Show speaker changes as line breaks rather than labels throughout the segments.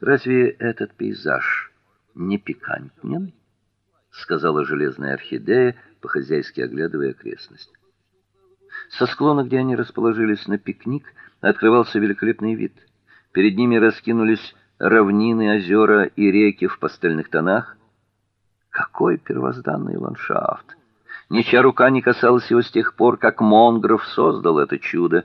Разве этот пейзаж не пикантен? сказала железная орхидея, по-хозяйски оглядывая окрестность. Со склона, где они расположились на пикник, открывался великолепный вид. Перед ними раскинулись равнины, озера и реки в пастельных тонах. Какой первозданный ландшафт! Ничья рука не касалась его с тех пор, как Монгров создал это чудо.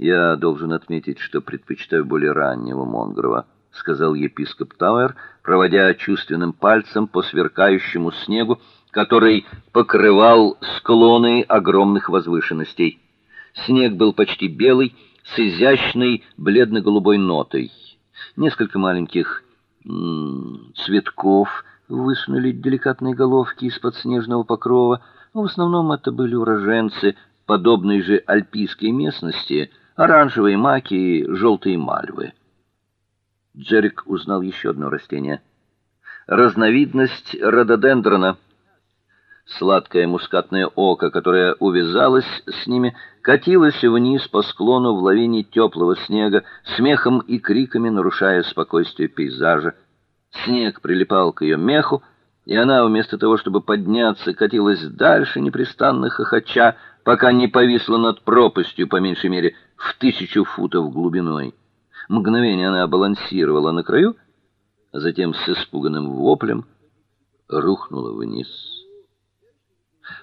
Я должен отметить, что предпочитаю более раннего Монгрова, сказал епископ Тауэр, проводя чувственным пальцем по сверкающему снегу, который покрывал склоны огромных возвышенностей. Снег был почти белый, с изящной бледно-голубой нотой. Несколько маленьких цветков высунули деликатные головки из-под снежного покрова. Но в основном это были уроженцы подобной же альпийской местности, оранжевые маки и желтые мальвы. Джерик узнал еще одно растение. Разновидность рододендрона. Сладкое мускатное око, которое увязалось с ними, катилось вниз по склону в лавине теплого снега, смехом и криками нарушая спокойствие пейзажа. Снег прилипал к ее меху, и она вместо того, чтобы подняться, катилась дальше непрестанно хохоча, пока не повисла над пропастью по меньшей мере в тысячу футов глубиной. Мгновение она балансировала на краю, а затем с испуганным воплем рухнула вниз.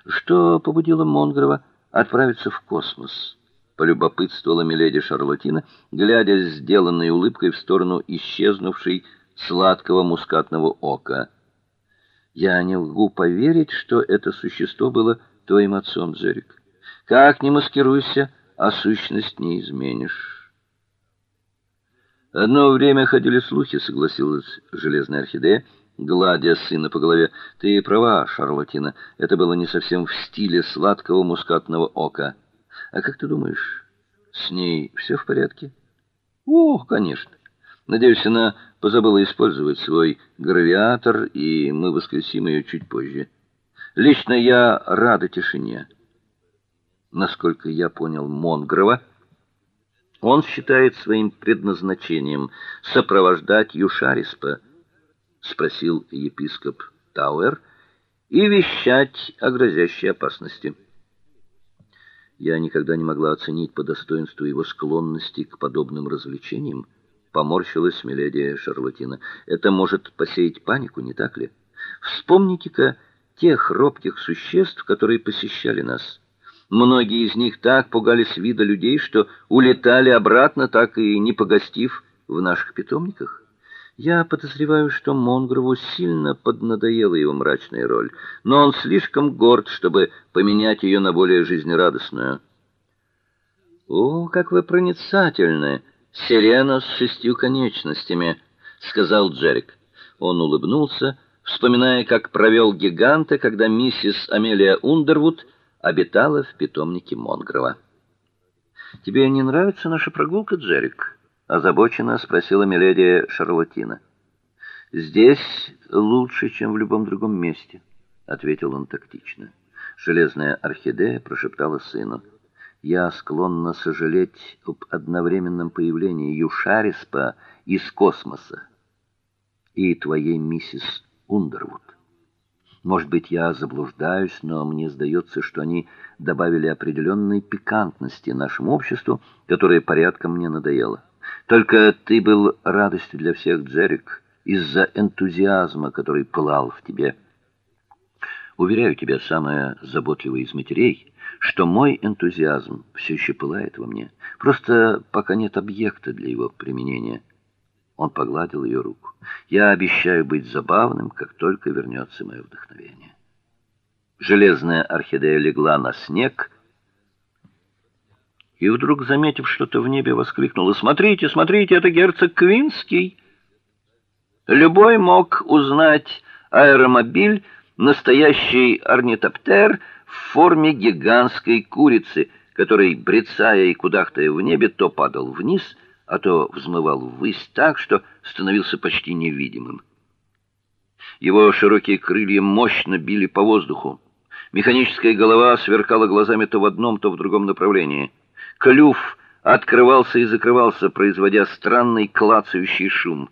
Что побудило Монгрова отправиться в космос? полюбопытствовала миледи Шарлотина, глядя с сделанной улыбкой в сторону исчезнувшей сладкого мускатного ока. Я не могу поверить, что это существо было твоим отцом, Джерик. Как ни маскируйся, а сущность не изменишь. Одно время ходили слухи, согласилась железная орхидея, гладя сына по голове. Ты права, Шарлотина, это было не совсем в стиле сладкого мускатного ока. А как ты думаешь, с ней все в порядке? О, конечно. Надеюсь, она позабыла использовать свой гравиатор, и мы воскресим ее чуть позже. Лично я рада тишине. Насколько я понял Монгрова, он считает своим предназначением сопровождать Юшариспа, спросил епископ Тауэр, и вещать о грозящей опасности. Я никогда не могла оценить по достоинству его склонности к подобным развлечениям поморщилась миледи Шарлотина. Это может посеять панику, не так ли? Вспомните-ка тех робких существ, которые посещали нас. Многие из них так пугались вида людей, что улетали обратно, так и не погостив в наших питомниках. Я подозреваю, что Монгрову сильно поднадоела его мрачная роль, но он слишком горд, чтобы поменять ее на более жизнерадостную. О, как вы проницательны, Сирена с шестью конечностями, сказал Джерик. Он улыбнулся, вспоминая, как провел гиганта, когда миссис Амелия Ундервуд обитала в питомнике Монгрова. Тебе не нравится наша прогулка, Джерик? озабоченно спросила миледи Шарлотина. Здесь лучше, чем в любом другом месте, ответил он тактично. Железная орхидея прошептала сыну: я склонна сожалеть об одновременном появлении Юшариспа из космоса и твоей миссис Ундервуд. Может быть, я заблуждаюсь, но мне сдается, что они добавили определенной пикантности нашему обществу, которое порядком мне надоело. Только ты был радостью для всех, Джерик, из-за энтузиазма, который пылал в тебе. Уверяю тебя, самая заботливая из матерей, что мой энтузиазм все еще пылает во мне. Просто пока нет объекта для его применения. Он погладил ее руку. Я обещаю быть забавным, как только вернется мое вдохновение. Железная орхидея легла на снег и вдруг, заметив что-то в небе, воскликнула: "Смотрите, смотрите, это герцог Квинский!" Любой мог узнать аэромобиль, настоящий орнитоптер в форме гигантской курицы, который, брецая и кудахтая в небе, то падал вниз, а то взмывал ввысь так, что становился почти невидимым. Его широкие крылья мощно били по воздуху. Механическая голова сверкала глазами то в одном, то в другом направлении. Клюв открывался и закрывался, производя странный клацающий шум.